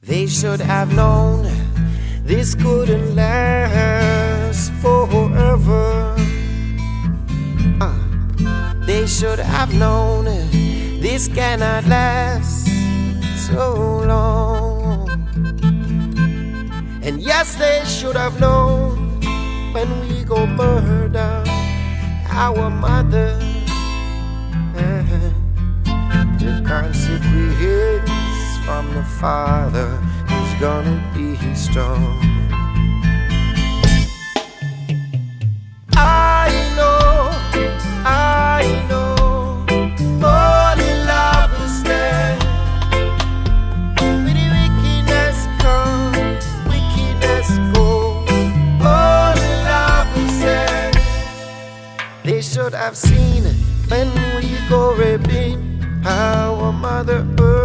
They should have known this couldn't last forever. Uh, they should have known this cannot last so long. And yes, they should have known when we go murder our mother. The Father is gonna be strong. I know, I know, only love will stand. When the wickedness comes, wickedness go. Only love will stand. They should have seen it when we go raping our mother earth,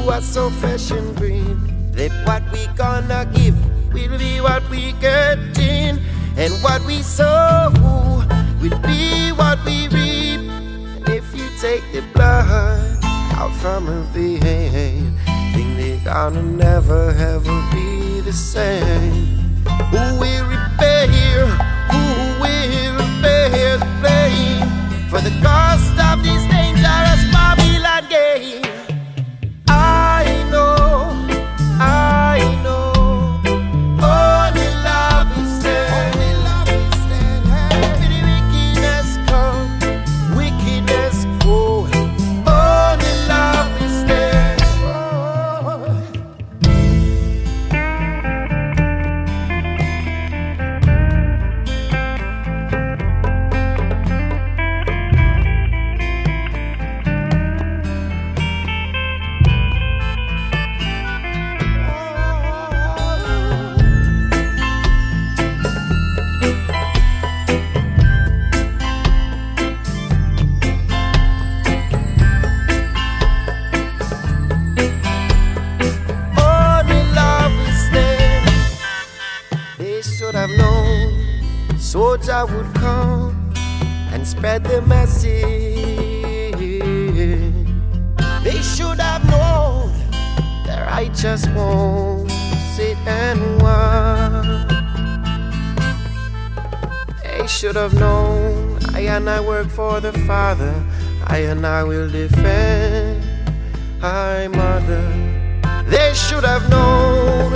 who was so fresh and green. That what we gonna give will be what we getting, and what we sow will be what we reap. And if you take the blood out from a vein, think they gonna never ever be the same. Who will repair? Soldier would come and spread the message. They should have known the righteous won't sit and watch. They should have known I and I work for the Father. I and I will defend my mother. They should have known,